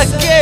aquí